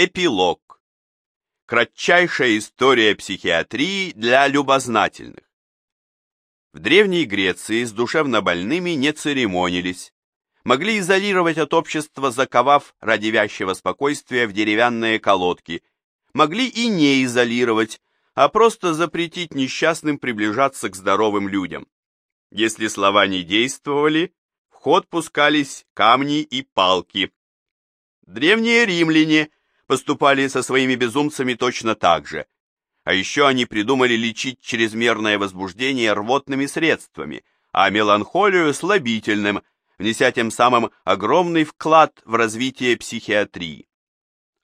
Эпилог. Кратчайшая история психиатрии для любознательных. В Древней Греции с душевнобольными не церемонились, могли изолировать от общества, заковав ради вязчего спокойствия в деревянные колодки, могли и не изолировать, а просто запретить несчастным приближаться к здоровым людям. Если слова не действовали, в ход пускались камни и палки. Древние римляне поступали со своими безумцами точно так же. А еще они придумали лечить чрезмерное возбуждение рвотными средствами, а меланхолию слабительным, внеся тем самым огромный вклад в развитие психиатрии.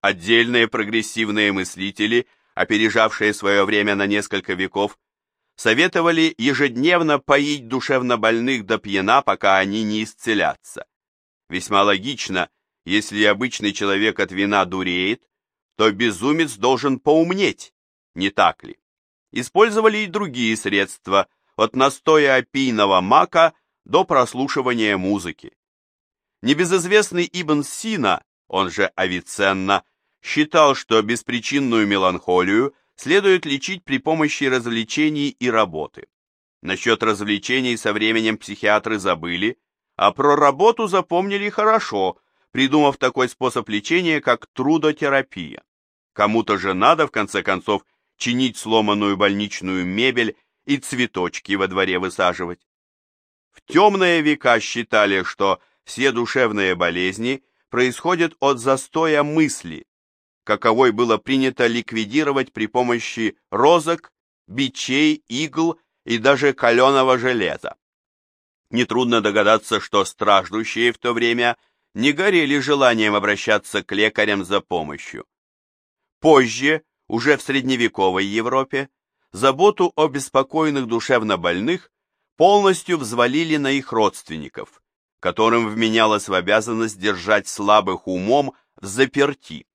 Отдельные прогрессивные мыслители, опережавшие свое время на несколько веков, советовали ежедневно поить душевнобольных до пьяна, пока они не исцелятся. Весьма логично, если обычный человек от вина дуреет, то безумец должен поумнеть, не так ли? Использовали и другие средства, от настоя опийного мака до прослушивания музыки. Небезызвестный Ибн Сина, он же Авиценна, считал, что беспричинную меланхолию следует лечить при помощи развлечений и работы. Насчет развлечений со временем психиатры забыли, а про работу запомнили хорошо, придумав такой способ лечения, как трудотерапия. Кому-то же надо, в конце концов, чинить сломанную больничную мебель и цветочки во дворе высаживать. В темные века считали, что все душевные болезни происходят от застоя мысли, каковой было принято ликвидировать при помощи розок, бичей, игл и даже каленого железа. Нетрудно догадаться, что страждущие в то время – не горели желанием обращаться к лекарям за помощью. Позже, уже в средневековой Европе, заботу о беспокойных душевно больных полностью взвалили на их родственников, которым вменялось в обязанность держать слабых умом в заперти.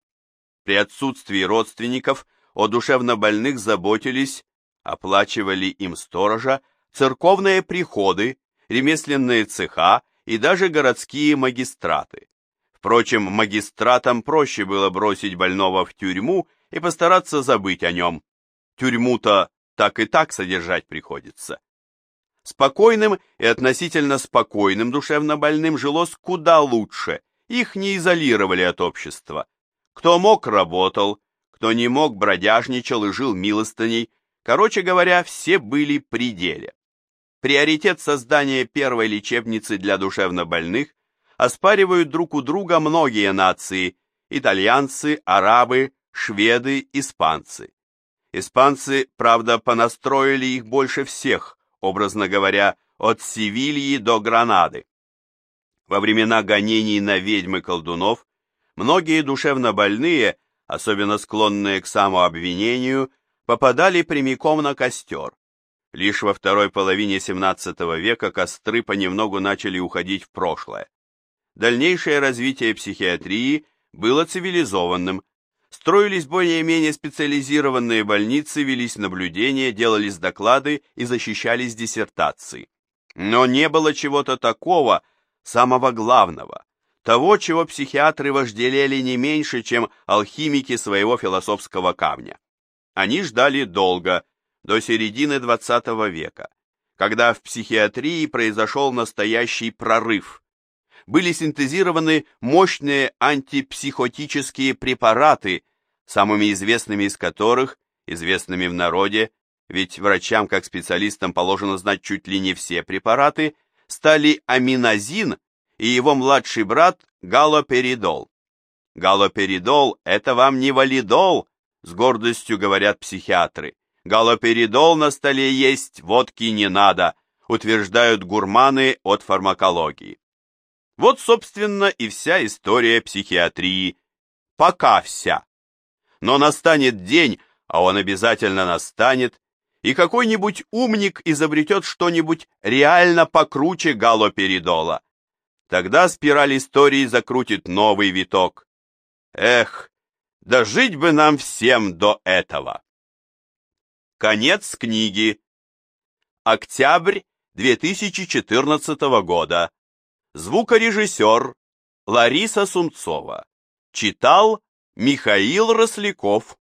При отсутствии родственников о душевнобольных заботились, оплачивали им сторожа, церковные приходы, ремесленные цеха и даже городские магистраты. Впрочем, магистратам проще было бросить больного в тюрьму и постараться забыть о нем. Тюрьму-то так и так содержать приходится. Спокойным и относительно спокойным душевно больным жилось куда лучше, их не изолировали от общества. Кто мог, работал, кто не мог, бродяжничал и жил милостыней, короче говоря, все были при деле. Приоритет создания первой лечебницы для душевнобольных оспаривают друг у друга многие нации – итальянцы, арабы, шведы, испанцы. Испанцы, правда, понастроили их больше всех, образно говоря, от Севильи до Гранады. Во времена гонений на ведьмы колдунов многие душевнобольные, особенно склонные к самообвинению, попадали прямиком на костер. Лишь во второй половине XVII века костры понемногу начали уходить в прошлое. Дальнейшее развитие психиатрии было цивилизованным. Строились более-менее специализированные больницы, велись наблюдения, делались доклады и защищались диссертации. Но не было чего-то такого, самого главного, того, чего психиатры вожделели не меньше, чем алхимики своего философского камня. Они ждали долго, до середины XX века, когда в психиатрии произошел настоящий прорыв. Были синтезированы мощные антипсихотические препараты, самыми известными из которых, известными в народе, ведь врачам как специалистам положено знать чуть ли не все препараты, стали аминозин и его младший брат галоперидол. Галоперидол – это вам не валидол, с гордостью говорят психиатры. Галоперидол на столе есть, водки не надо, утверждают гурманы от фармакологии. Вот, собственно, и вся история психиатрии. Пока вся. Но настанет день, а он обязательно настанет, и какой-нибудь умник изобретет что-нибудь реально покруче галоперидола. Тогда спираль истории закрутит новый виток. Эх, дожить бы нам всем до этого! Конец книги. Октябрь 2014 года. Звукорежиссер Лариса Сумцова. Читал Михаил Росляков